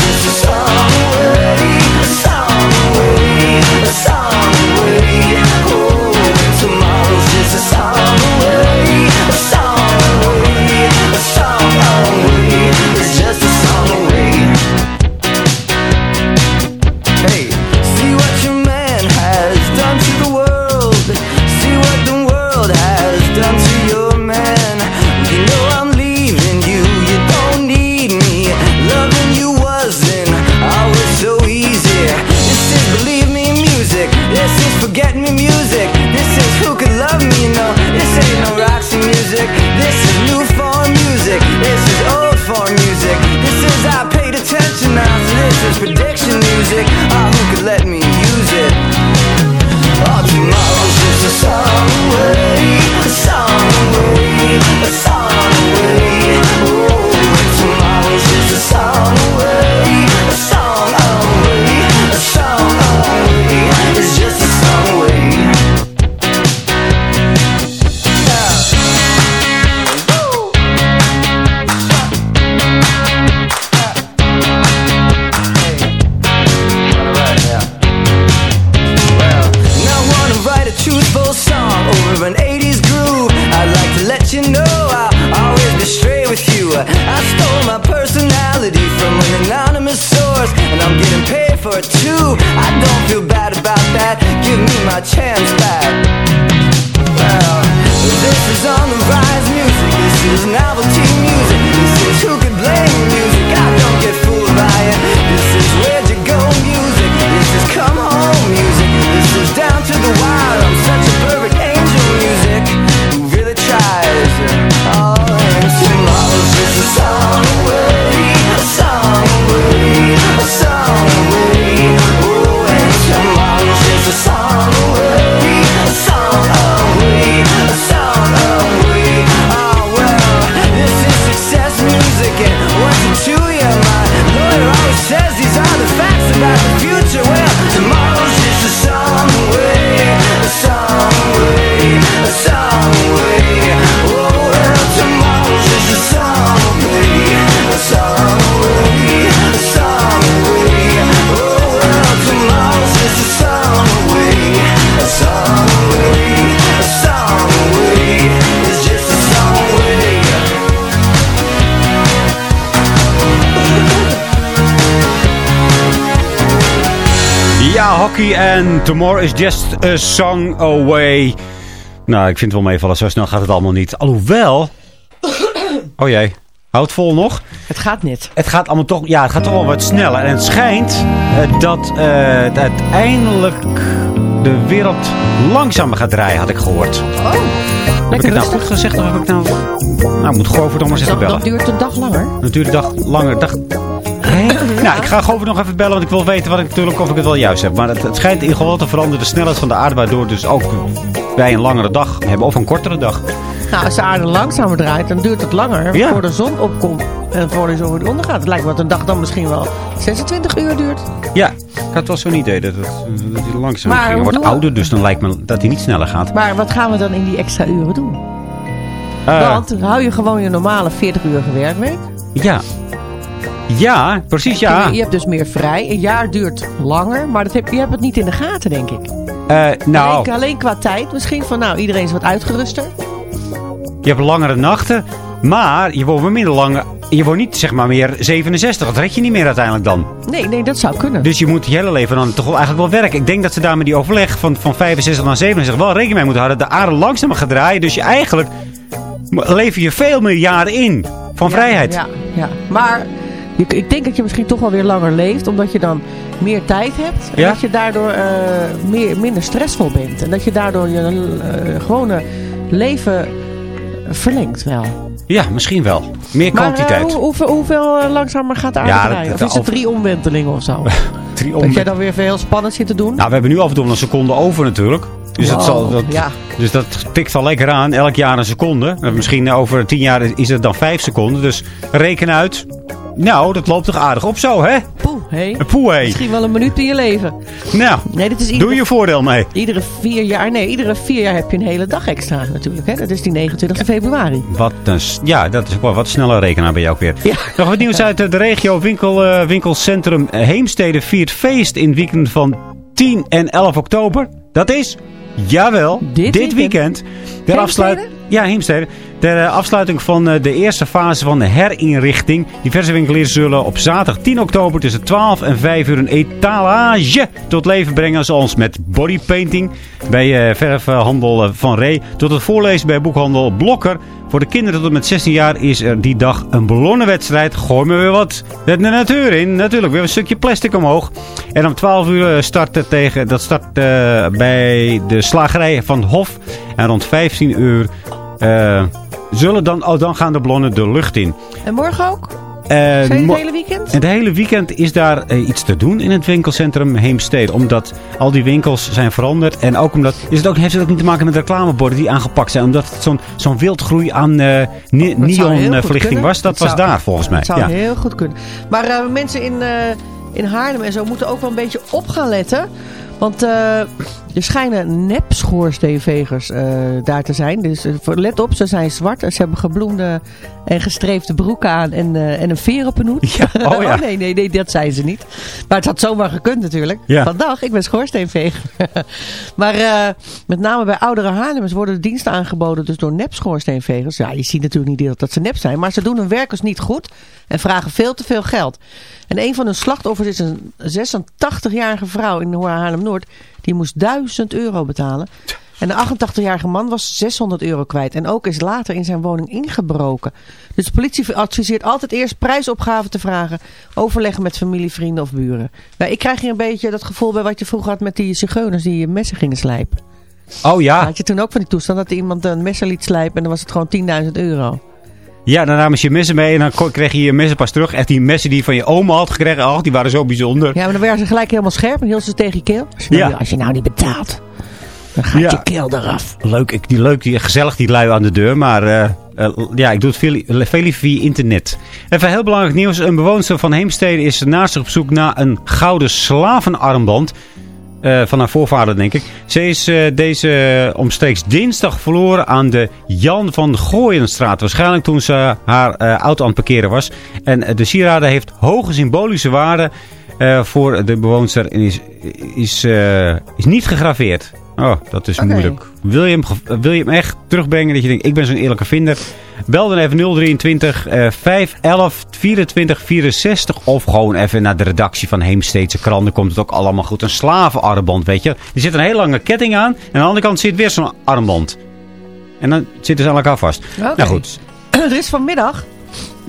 hockey en Tomorrow is just a song away. Nou, ik vind het wel meevallen. Zo snel gaat het allemaal niet. Alhoewel... [COUGHS] Oh jee. Houd vol nog. Het gaat niet. Het gaat allemaal toch... Ja, het gaat toch wel wat sneller. En het schijnt eh, dat eh, het uiteindelijk de wereld langzamer gaat draaien, had ik gehoord. Oh, Heb ik het nou goed gezegd? Of heb ik nou... Nou, ik moet gewoon voor even Dat, bellen. dat duurt een dag langer. Natuurlijk dag langer. Dag... Nou, ik ga gewoon nog even bellen, want ik wil weten wat ik natuurlijk of ik het wel juist heb. Maar het, het schijnt in geval te veranderen de snelheid van de aarde, waardoor dus ook wij een langere dag hebben of een kortere dag. Nou, als de aarde langzamer draait, dan duurt het langer Ja. voor de zon opkomt en voor de zon weer ondergaat. Het lijkt me dat een dag dan misschien wel 26 uur duurt. Ja, ik had wel zo'n idee dat, het, dat langzaam Maar ging. Hij wordt ouder, dus dan lijkt me dat hij niet sneller gaat. Maar wat gaan we dan in die extra uren doen? Eh, Want hou je gewoon je normale 40 uur werkweek. ja. Ja, precies ja. Je, je hebt dus meer vrij. Een jaar duurt langer, maar dat heb, je hebt het niet in de gaten, denk ik. Eh, nou, Alleen, alleen qua tijd misschien. Van nou, iedereen is wat uitgeruster. je hebt langere nachten, maar je weer minder lang. Je wordt niet zeg maar meer 67. Dat red je niet meer uiteindelijk dan. Nee, nee, dat zou kunnen. Dus je moet je hele leven dan toch wel eigenlijk wel werken. Ik denk dat ze daar met die overleg van, van 65 naar 67 wel rekening mee moeten houden. De aarde langzamer gaat draaien. Dus je eigenlijk lever je veel meer jaren in van vrijheid. Ja, ja. maar je, ik denk dat je misschien toch wel weer langer leeft. Omdat je dan meer tijd hebt. En Ja? dat je daardoor eh, meer, minder stressvol bent. En dat je daardoor je eh, gewone leven verlengt wel. Ja, misschien wel. Meer Maar eh, kwantiteit. hoe, hoeveel, hoeveel eh, langzamer gaat de aarde Ja, dat- draaien? Of is het drie omwentelingen of zo? [LAUGHS] Drie Dat jij dan weer veel spannend zit te doen? Nou, we hebben nu af en toe een seconde over natuurlijk. Dus, dat, zal, dat, ja. dus dat tikt al lekker aan. Elk jaar een seconde. En Misschien over tien jaar is het dan vijf seconden. Dus reken uit. Nou, dat loopt toch aardig op zo, hè? Poeh, hé. Poeh, hé. Misschien wel een minuut in je leven. Nou, Nee, dit is doe iedere, je voordeel mee. iedere vier jaar. Nee, iedere vier jaar heb je een hele dag extra natuurlijk. Hè? Dat is die 29 februari. Wat een, ja, dat is wel wat sneller rekenaar bij jou ook weer. Ja. Nog wat nieuws uit de regio. Winkel, eh, winkelcentrum Heemstede viert feest in het weekend van 10 en 11 oktober. Dat is, jawel, Dit dit, weekend? weekend. Ter afsluit, ja, Heemstede. Ter eh, afsluiting van eh, de eerste fase van de herinrichting. Diverse winkeliers zullen op zaterdag 10 oktober tussen 12 en 5 uur een etalage tot leven brengen. Zoals met bodypainting bij eh, verfhandel Van Ree. Tot het voorlezen bij boekhandel Blokker. Voor de kinderen tot en met 16 jaar is er die dag een ballonnenwedstrijd. Gooi me weer wat de natuur in. Natuurlijk, weer een stukje plastic omhoog. En om 12 uur start tegen, dat start bij de slagerij van Hof. En rond 15 uur zullen dan, oh, dan gaan de ballonnen de lucht in. En morgen ook? Eh, Zijn het hele weekend? het hele weekend is daar eh, iets te doen in het winkelcentrum Heemstede. Omdat al die winkels zijn veranderd. En ook omdat. Is het ook, heeft het ook niet te maken met reclameborden die aangepakt zijn. Omdat het zo'n zo'n wildgroei aan eh Dat heel goed neonverlichting was. Dat was zou- daar volgens mij. Het zou Ja. heel goed kunnen. Maar mensen in, in Haarlem en zo moeten ook wel een beetje op gaan letten. Want er schijnen nep-schoorsteenvegers eh, daar te zijn. Dus eh, let op, ze zijn zwart. Ze hebben gebloemde en gestreefde broeken aan en, eh, en een veer op hun hoed. Ja, oh [LAUGHS] ja. nee, nee, nee, dat zijn ze niet. Maar het had zomaar gekund natuurlijk. Ja. Vandaag, ik ben schoorsteenveger. [LAUGHS] maar met name bij oudere Haarlemmers worden de diensten aangeboden dus door nep-schoorsteenvegers. Ja, je ziet natuurlijk niet dat ze nep zijn. Maar ze doen hun werkers niet goed en vragen veel te veel geld. En een van hun slachtoffers is een 86-jarige vrouw in Haarlem-Noord. Die moest 1000 euro betalen. En de 88-jarige man was 600 euro kwijt. En ook is later in zijn woning ingebroken. Dus de politie adviseert altijd eerst prijsopgave te vragen. Overleggen met familie, vrienden of buren. Nou, ik krijg hier een beetje dat gevoel bij wat je vroeger had met die zigeuners die messen gingen slijpen. Oh ja. Had je toen ook van die toestand dat iemand een messer liet slijpen en dan was het gewoon 10.000 euro. Ja, dan namen ze je messen mee en dan kreeg je je messen pas terug. Echt die messen die je van je oma had gekregen. Ach, die waren zo bijzonder. Ja, maar dan werden ze gelijk helemaal scherp en hield ze tegen je keel. Als je, nou, Ja. als je nou niet betaalt, dan gaat Ja. je keel eraf. Leuk, ik, die, leuk die, gezellig die lui aan de deur. Maar eh, eh, ja, ik doe het veel, veel liever via internet. Even heel belangrijk nieuws. Een bewoonster van Heemstede is naast zich op zoek naar een gouden slavenarmband. Eh, van haar voorvader, denk ik. Ze is eh, deze omstreeks dinsdag verloren aan de Jan van Gooienstraat. Waarschijnlijk toen ze haar eh, auto aan het parkeren was. En de sieraden heeft hoge symbolische waarde voor de bewoonster. En is, is, is niet gegraveerd. Oh, dat is moeilijk. Wil je, hem, ge- wil je hem echt terugbrengen dat je denkt, ik ben zo'n eerlijke vinder? Bel dan even 023 eh 511 24 64 of gewoon even naar de redactie van Heemsteedse krant. Dan komt het ook allemaal goed. Een slavenarmband, weet je. Er zit een hele lange ketting aan en aan de andere kant zit weer zo'n armband. En dan zitten ze aan elkaar vast. Oké. Nou goed. [CLEARS THROAT] Er is vanmiddag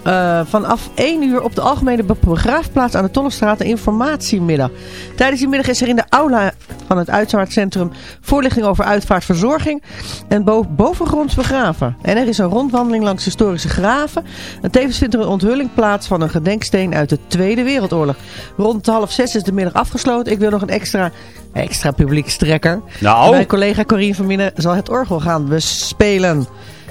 eh, vanaf 1 uur op de Algemene Be- Begraafplaats aan de Tollestraat een informatiemiddag. Tijdens die middag is er in de aula van het uitvaartcentrum voorlichting over uitvaartverzorging en bo bovengronds begraven. En er is een rondwandeling langs historische graven. En tevens vindt er een onthulling plaats van een gedenksteen uit de Tweede Wereldoorlog. Rond half zes is de middag afgesloten. Ik wil nog een extra, extra publiekstrekker. Nou. Mijn collega Corine van Minnen zal het orgel gaan bespelen.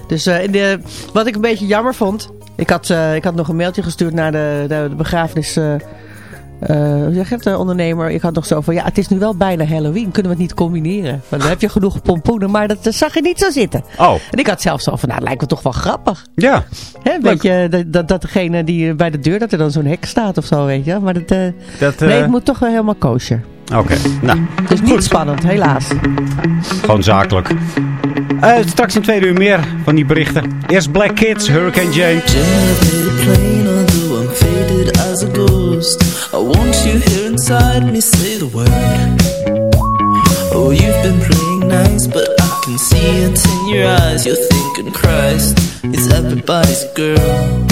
Dus eh, in de, wat ik een beetje jammer vond. Ik had, eh, ik had nog een mailtje gestuurd naar de, de, de begrafenis. eh, hoe zeg het, de ondernemer? Ik had nog zo van, ja, het is nu wel bijna Halloween. Kunnen we het niet combineren? Want dan heb je genoeg pompoenen, maar dat zag je niet zo zitten. Oh, En ik had zelfs zo van, nou, lijkt me toch wel grappig. ja. Hè? Weet je, dat, dat, degene die bij de deur, dat er dan zo'n hek staat of zo, weet je. Maar dat, Dat, nee, het moet toch wel helemaal kosher. Oké, nou, Dus niet spannend, helaas. gewoon zakelijk. Eh, straks in tweede uur meer van die berichten. Eerst Black Kids, Hurricane ghost. I want you here inside me, say the word. Oh, you've been playing nice, but I can see it in your eyes. You're thinking, Christ, it's everybody's girl.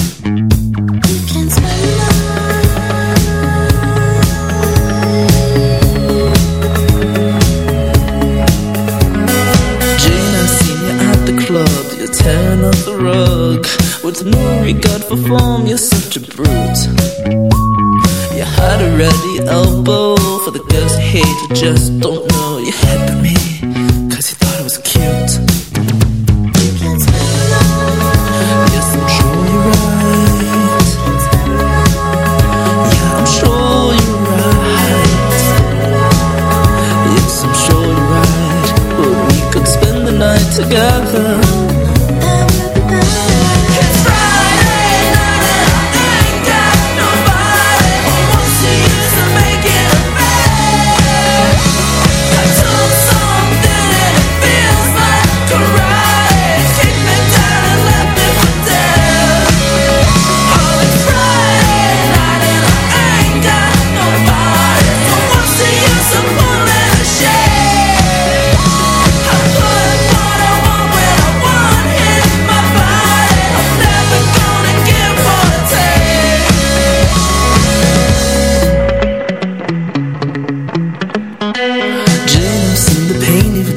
Rug. With no regard for form, you're such a brute. You had a ready elbow for the girls you hate. You just don't know. You hit me, cause you thought it was cute. Yes, I'm sure you're right. Yeah, I'm sure you're right. Yes, I'm sure you're right. But we could spend the night together.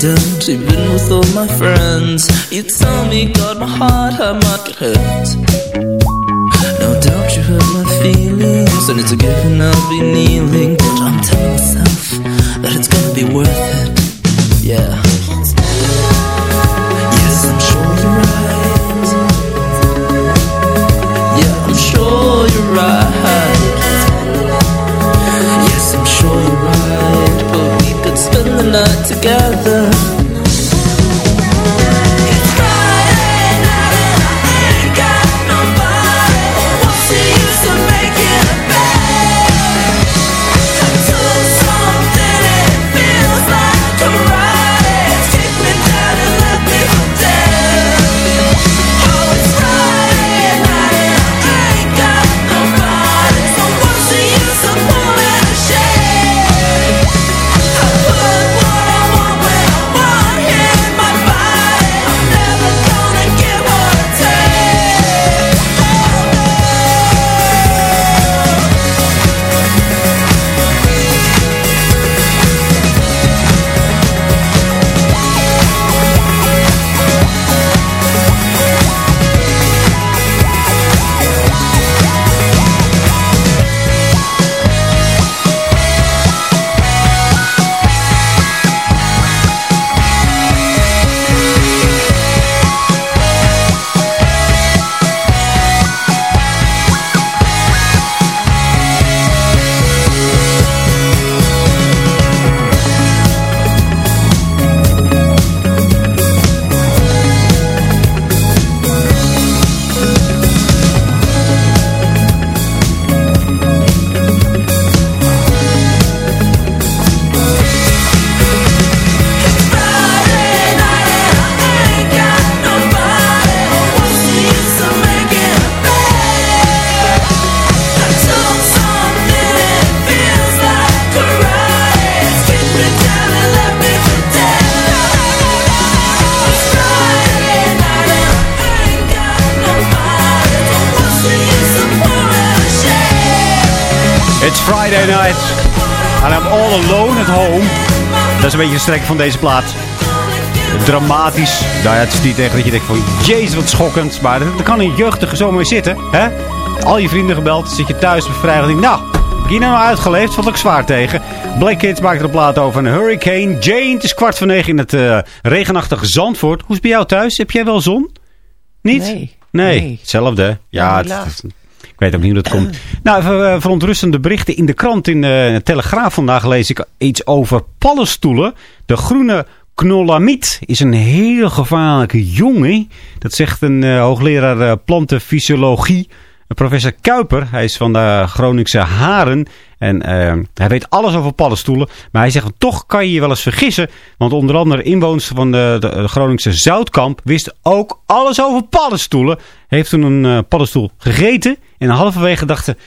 You've. Even with all my friends, you tell me, God, my heart, how much it hurt. No doubt you hurt my feelings, and it's a given I'll be kneeling. But I'm telling myself that it's gonna be worth it. Yeah. All alone at home. Dat is een beetje de strek van deze plaat. Dramatisch. Nou ja, het is niet echt dat je denkt van... Jezus, wat schokkend. Maar er kan een jeugdige zomaar zitten. Hè? Al je vrienden gebeld. Zit je thuis op vrijdag nou... Heb ik hier nou uitgeleefd? Valt ook zwaar tegen. Black Kids maakt er een plaat over een hurricane. Jane, het is kwart voor negen in het eh, regenachtige Zandvoort. Hoe is het bij jou thuis? Heb jij wel zon? Niet? Nee. Nee, Nee. hetzelfde. Ja, Ja, het- het- ik weet ook niet hoe dat komt. [CLEARS THROAT] Nou, even eh, verontrustende berichten in de krant. In de Telegraaf vandaag lees ik iets over paddenstoelen. De groene knolamiet is een heel gevaarlijke jongen. Dat zegt een eh, hoogleraar eh, plantenfysiologie. eh, Professor Kuiper, hij is van de Groningse Haren. En eh, hij weet alles over paddenstoelen. Maar hij zegt, toch kan je je wel eens vergissen. Want onder andere inwoners van de, de, de Groningse Zoutkamp wist ook alles over paddenstoelen. Heeft toen een eh, paddenstoel gegeten. En halverwege dachten,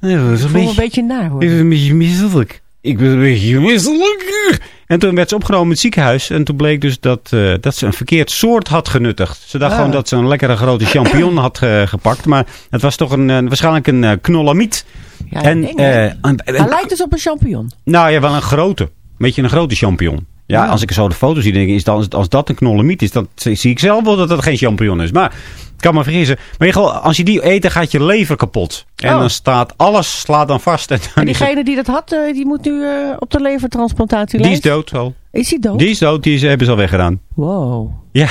eh, dat is een me een beetje, beetje naar hoor. een beetje misselijk. Ik ben een beetje misselijk. En toen werd ze opgenomen in het ziekenhuis. En toen bleek dus dat, eh, dat ze een verkeerd soort had genuttigd. Ze dacht Ah. gewoon dat ze een lekkere grote champignon [COUGHS] had eh, gepakt. Maar het was toch een, eh, waarschijnlijk een knolamiet. Ja, en, Hij een- lijkt dus op een champignon. nou ja, wel een grote. Een beetje een grote champignon. Ja, Ja. als ik zo de foto zie, denk ik, is dat, als dat een knolemiet is, dan zie ik zelf wel dat dat geen champignon is. Maar kan me vergissen. Maar geval, als je die eet, dan gaat je lever kapot. En Oh. dan staat alles, slaat dan vast. En dan En is het- diegene die dat had, eh, die moet nu eh, op de levertransplantatie die is dood al. Is hij dood? Die is dood, die is, hebben ze al weggedaan. Wow. Ja,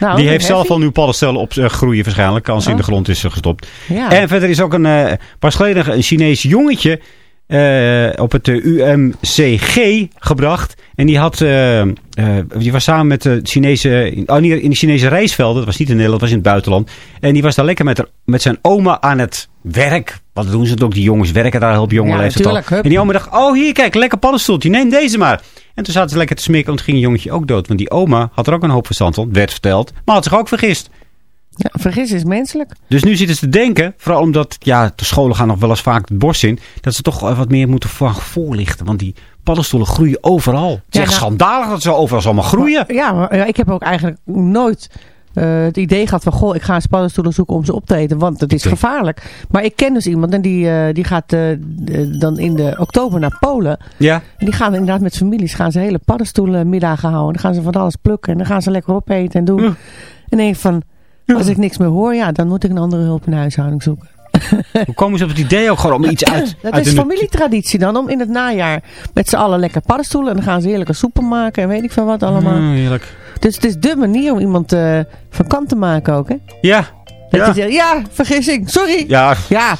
Nou, die heeft zelf al nu paddenstellen op eh, groeien waarschijnlijk. Als ze in de Oh. grond is gestopt. Ja. En verder is ook een eh pas geleden een Chinees jongetje eh, op het eh, UMCG gebracht. En die, had, eh, die was samen met de Chinese, oh, niet in de Chinese reisvelden. Dat was niet in Nederland, dat was in het buitenland. En die was daar lekker met, haar, met zijn oma aan het werk. Wat doen ze het ook? Die jongens werken daar heel op jonge Ja, leeftijd. En die oma dacht, oh hier kijk, lekker paddenstoeltje, neem deze maar. En toen zaten ze lekker te smikken, want toen ging het jongetje ook dood. Want die oma had er ook een hoop verstand van, werd verteld. Maar had zich ook vergist. Ja, vergis is menselijk. Dus nu zitten ze te denken, vooral omdat ja, de scholen gaan nog wel eens vaak het bos in, dat ze toch wat meer moeten voor- voorlichten. Want die paddenstoelen groeien overal. Het is Ja, echt nou- schandalig dat ze overal allemaal groeien. Ja, maar ja, ik heb ook eigenlijk nooit eh, het idee gehad van... Goh, ik ga paddenstoelen zoeken om ze op te eten, want het is gevaarlijk. Maar ik ken dus iemand en die, eh, die gaat eh, dan in de oktober naar Polen. Ja, En die gaan inderdaad met families, gaan ze hele paddenstoelenmiddagen houden. Dan gaan ze van alles plukken en dan gaan ze lekker opeten en doen. En denk van, [LAUGHS] als ik niks meer hoor, ja, dan moet ik een andere hulp in de huishouding zoeken. [LAUGHS] hoe komen ze op het idee ook gewoon om iets uit, Dat uit is familietraditie dan, om in het najaar met z'n allen lekker paddenstoelen. En dan gaan ze heerlijke soepen maken en weet ik veel wat allemaal. Mm, heerlijk. Dus het is de manier om iemand eh, van kant te maken ook, hè? Ja, Dat Ja. je zegt, ja, vergissing, sorry. ja. Ja,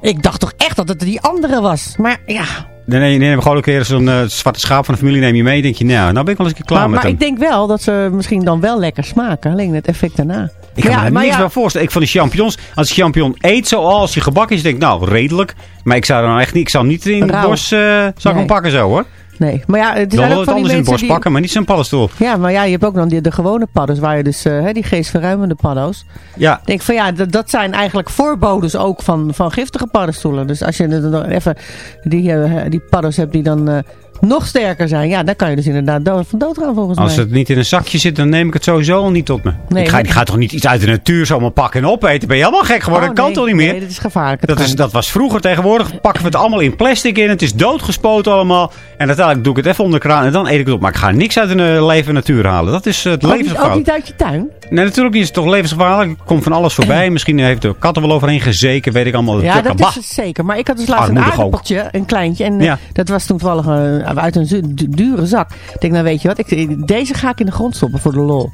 ik dacht toch echt dat het die andere was. Maar ja, Nee, nee, nee, gewoon een keer zo'n eh, zwarte schaap van de familie neem je mee. denk je, nou, nou ben ik wel eens een keer klaar maar, met maar hem. ik denk wel dat ze misschien dan wel lekker smaken. Alleen het effect daarna. Ik kan ja, me niks ja, meer voorstellen. Ik van die champignons. Als je champignon eet zoals je gebakken is, denk ik, nou, redelijk. Maar ik zou er nou echt niet, ik zou niet in het bos, eh zou Nee. pakken zo hoor. Nee, maar ja, het zijn wel ook van die anders in het bos die... pakken, maar niet zo'n paddenstoel. Ja, maar ja, je hebt ook dan die, de gewone paddo's, waar je dus, hè, die geestverruimende paddo's. Ja, Ik denk van ja, dat, dat zijn eigenlijk voorbodes ook van, van giftige paddenstoelen. Dus als je dan even die, eh, die paddo's hebt die dan eh, nog sterker zijn, ja, dan kan je dus inderdaad dood, van dood gaan volgens als mij. het niet in een zakje zit, dan neem ik het sowieso al niet tot me. Nee, ik, ga, ik ga toch niet iets uit de natuur zomaar pakken en opeten? Ben je helemaal gek geworden? Oh, dat kan toch niet meer? Nee, dat is gevaarlijk. Dat, is, dat was vroeger. Tegenwoordig pakken we het allemaal in plastic in. Het is doodgespoten allemaal. En uiteindelijk doe ik het even onder de kraan en dan eet ik het op. Maar ik ga niks uit de eh, leven natuur halen. Dat is eh, het niet, ook levensgevaarlijk. niet uit je tuin? Nee, natuurlijk niet. Het is toch levensgevaarlijk. Er komt van alles voorbij. [CLEARS THROAT] Misschien heeft de kat er wel overheen gezeken. Weet ik allemaal. Ja, dat Bah. is het zeker. Maar ik had dus laatst een ook. aardappeltje, een kleintje. En eh, Ja. dat was toevallig eh, uit een zu- du- dure zak. Ik denk, nou weet je wat, ik, deze ga ik in de grond stoppen voor de lol.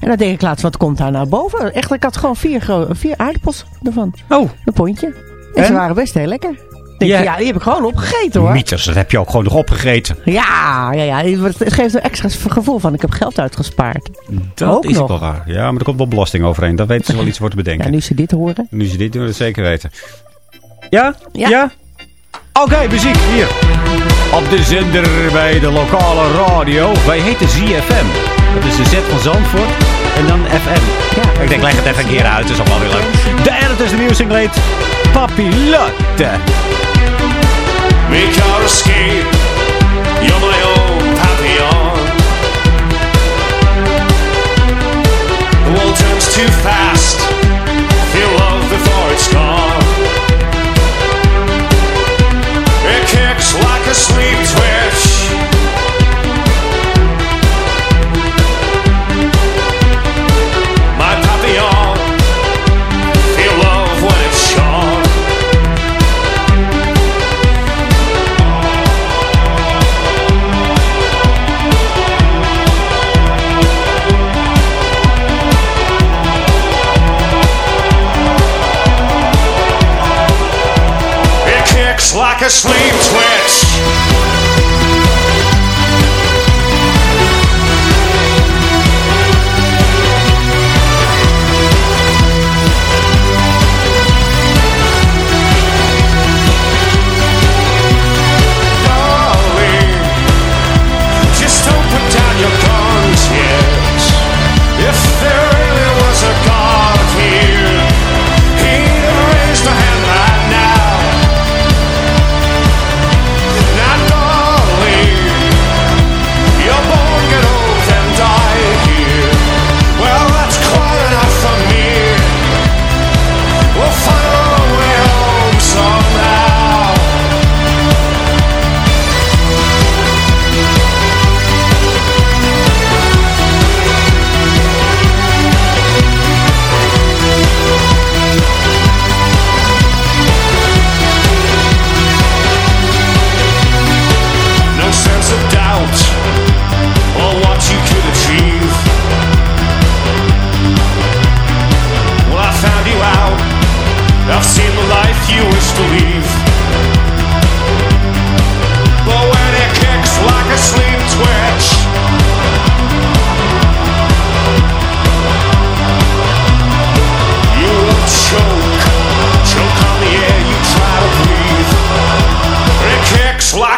En dan denk ik laatst, wat komt daar nou boven? Echt, ik had gewoon vier, vier aardappels ervan. Oh, Een pondje. En, ze En? waren best heel lekker. Denk, Ja. die heb ik gewoon opgegeten hoor. mieters. Dat heb je ook gewoon nog opgegeten. Ja, ja, ja. Het geeft een extra gevoel van, ik heb geld uitgespaard. Dat Ook is nog. wel raar. Ja, maar er komt wel belasting overheen. Dat weten ze wel iets voor te [LAUGHS] bedenken. Ja, nu ze dit horen. Nu ze dit doen, dat zeker weten. Ja? Ja. Oké, muziek hier. Op de zender bij de lokale radio. Wij heten ZFM. Dat is de Z van Zandvoort. En dan FM. Ja, Ik denk, leg het even een keer uit. Dat is wel weer leuk. De edit is de single heet Papillotte. We can't escape. You're my own papillon. The world turns too fast. Feel love before it's gone. like a sweet twist.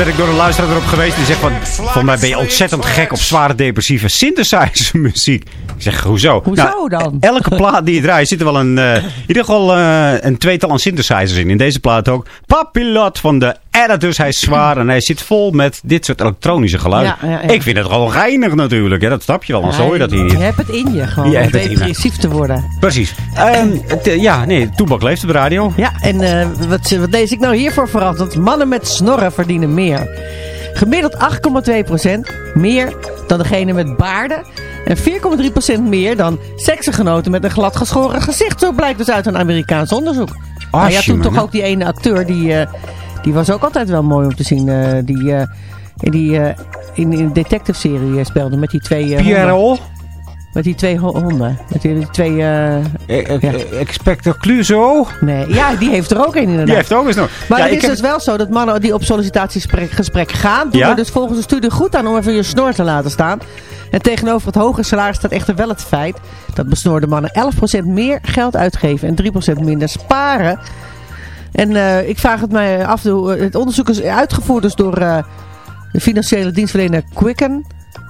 Werd ik door een luisteraar erop geweest. Die zegt van, volgens mij ben je ontzettend gek op zware depressieve synthesizer muziek. Ik zeg, hoezo? Hoezo Nou, dan? Elke plaat die je draait zit er wel een, eh, in ieder geval eh, een tweetal aan synthesizers in. In deze plaat ook. Papilot van de Editors. Hij is zwaar en hij zit vol met dit soort elektronische geluiden. Ja, ja, ja. Ik vind het gewoon geinig natuurlijk. Hè? Dat snap je wel, anders hoor je dat hier Je niet. hebt het in je gewoon, Je om je. depressief te worden. Precies. Ehm, eh, ja, nee, Toebak leeft op de radio. Ja, en wat, wat lees ik nou hiervoor veranderd? Mannen met snorren verdienen meer. Gemiddeld 8,2% meer dan degene met baarden. En 4,3% meer dan seksgenoten met een gladgeschoren gezicht. Zo blijkt dus uit een Amerikaans onderzoek. Ah, maar ja, toen toch ook die ene acteur, die, eh, die was ook altijd wel mooi om te zien. eh, die eh, in die in, in de detective-serie speelde met die twee. Hol. Met die twee ho- honden. Met die, die twee... eh, ja. Expecto Cluzo. Nee, ja, die heeft er ook een inderdaad. Die heeft ook eens nog. Maar Ja, het is heb- dus wel zo dat mannen die op sollicitatiegesprek gaan, doen Ja? er dus volgens de studie goed aan om even je snor te laten staan. En tegenover het hoge salaris staat echter wel het feit dat besnoorde mannen 11% meer geld uitgeven en 3% minder sparen. En eh, ik vraag het mij af, hoe- het onderzoek is uitgevoerd dus door eh, de financiële dienstverlener Quicken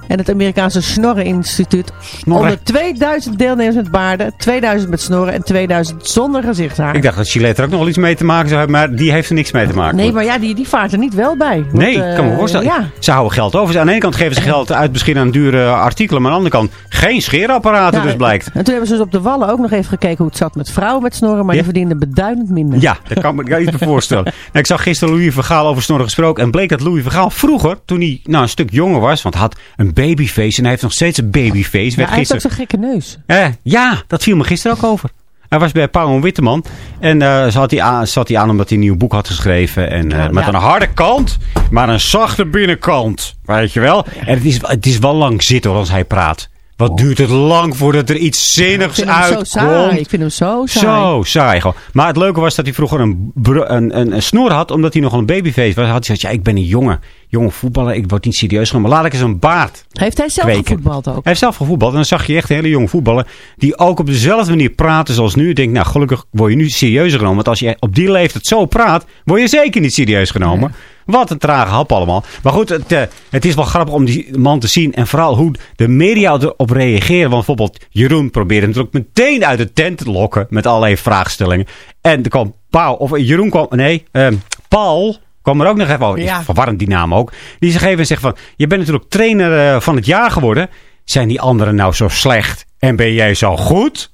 en het Amerikaanse Snorreninstituut. Snorren. Onder 2000 deelnemers met baarden, 2000 met snorren en 2000 zonder gezichtshaar. Ik dacht dat Gillette er ook nog wel iets mee te maken zou hebben, maar die heeft er niks mee te maken. Nee, maar ja, die, die vaart er niet wel bij. Want, Nee, ik kan me eh, voorstellen. Ja. Ze houden geld over. Aan de ene kant geven ze geld uit misschien aan dure artikelen. Maar aan de andere kant geen scheerapparaten Ja, dus blijkt. En toen hebben ze dus op de Wallen ook nog even gekeken hoe het zat met vrouwen met snorren. Maar Ja. die verdienden beduidend minder. Ja, dat kan me kan me voorstellen. [LAUGHS] Nou, ik zag gisteren Louis Vergaal over snorren gesproken. En bleek dat Louis Vergaal vroeger, toen hij nou, een stuk jonger was... want had een babyface en hij heeft nog steeds een babyface. Werd hij heeft ook zo'n gekke neus. Eh, ja, dat viel me gisteren ook over. Hij was bij Pauw en Witteman. En eh zat, hij aan, zat hij aan omdat hij een nieuw boek had geschreven. En, eh, Ja, met ja. een harde kant, maar een zachte binnenkant. Weet je wel? En het is, het is wel lang zitten hoor, als hij praat. Wat duurt het lang voordat er iets Ik zinnigs zo uitkomt. saai. Ik vind hem zo saai. Zo saai gewoon. Maar het leuke was dat hij vroeger een, een, een, een snor had, omdat hij nogal een babyface was. Had hij gezegd, ja, ik ben een jonge, jonge voetballer, ik word niet serieus genomen. Maar laat ik eens een baard Heeft hij zelf kweken. gevoetbald ook? Hij heeft zelf gevoetbald en dan zag je echt een hele jonge voetballer die ook op dezelfde manier praatte zoals nu. Ik denk, nou gelukkig word je nu serieuzer genomen. Want als je op die leeftijd zo praat, word je zeker niet serieus genomen. Wat een trage hap allemaal. Maar goed, het, eh, het is wel grappig om die man te zien. En vooral hoe de media erop reageren. Want bijvoorbeeld Jeroen probeerde hem ook meteen uit de tent te lokken. Met allerlei vraagstellingen. En er kwam Paul, of Jeroen kwam, nee, ehm, Paul kwam er ook nog even over. Ja. Verwarrend die naam ook. Die zich even zegt van, je bent natuurlijk trainer eh, van het jaar geworden. Zijn die anderen nou zo slecht? En ben jij zo goed?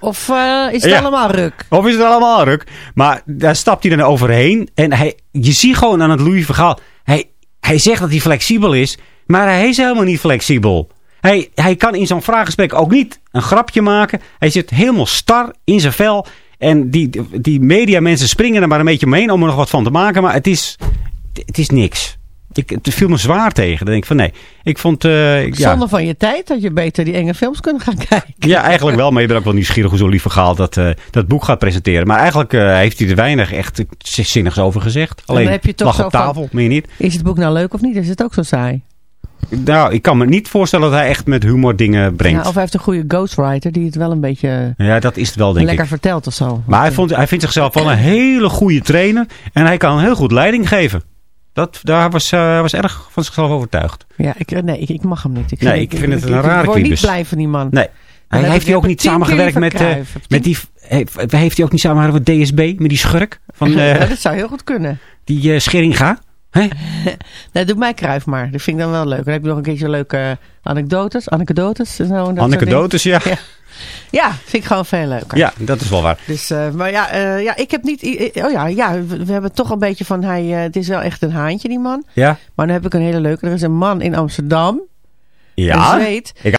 Of eh, is het Ja. allemaal ruk? Of is het allemaal ruk? Maar daar stapt hij dan overheen. En hij, je ziet gewoon aan het Louis verhaal. Hij, hij zegt dat hij flexibel is. Maar hij is helemaal niet flexibel. Hij, hij kan in zo'n vraaggesprek ook niet een grapje maken. Hij zit helemaal star in zijn vel. En die, die mediamensen springen er maar een beetje omheen om er nog wat van te maken. Maar het is, het is niks. Ik, het viel me zwaar tegen. Dan denk ik van nee. Ik vond... eh, ja. Zonde van je tijd had je beter die enge films kunnen gaan kijken. Ja, eigenlijk wel. Maar je bent ook wel nieuwsgierig hoe zo'n lieve verhaal dat, eh, dat boek gaat presenteren. Maar eigenlijk eh, heeft hij er weinig echt zinnigs over gezegd. dan Alleen heb je toch lag op van- tafel, meer niet. Is het boek nou leuk of niet? Is het ook zo saai? Nou, ik kan me niet voorstellen dat hij echt met humor dingen brengt. Ja, of hij heeft een goede ghostwriter die het wel een beetje Ja, dat is het wel, denk lekker ik. vertelt of zo. Maar hij, vond, hij vindt zichzelf wel een [CLEARS THROAT] hele goede trainer. En hij kan heel goed leiding geven. Dat, daar was eh, hij was erg van zichzelf overtuigd. Ja, ik, nee, ik, ik mag hem niet. Ik Nee, ik vind het een rare Ik word niet blij van die man. Nee. Hij, heb heeft hij ook niet samengewerkt met, eh, met die... Heeft, heeft hij ook niet samengewerkt met DSB? Met die schurk? Van [LAUGHS] eh, Ja, dat zou heel goed kunnen. die eh Scheringa? Hè? [LAUGHS] Nee, doe mij Kruif maar. Dat vind ik dan wel leuk. Dan heb je nog een keertje leuke anekdotes. Anekdotes. en Zo, en dat soort dingen. Anekdotes, ja. Ja. Ja, vind ik gewoon veel leuker. Ja, dat is wel waar. Dus, eh, maar ja, eh, ja, ik heb niet... Oh ja, ja we, hebben toch een beetje van... Hij, eh, het is wel echt een haantje, die man. Ja? Maar dan heb ik een hele leuke. Er is een man in Amsterdam. Ja? Zweet. Ik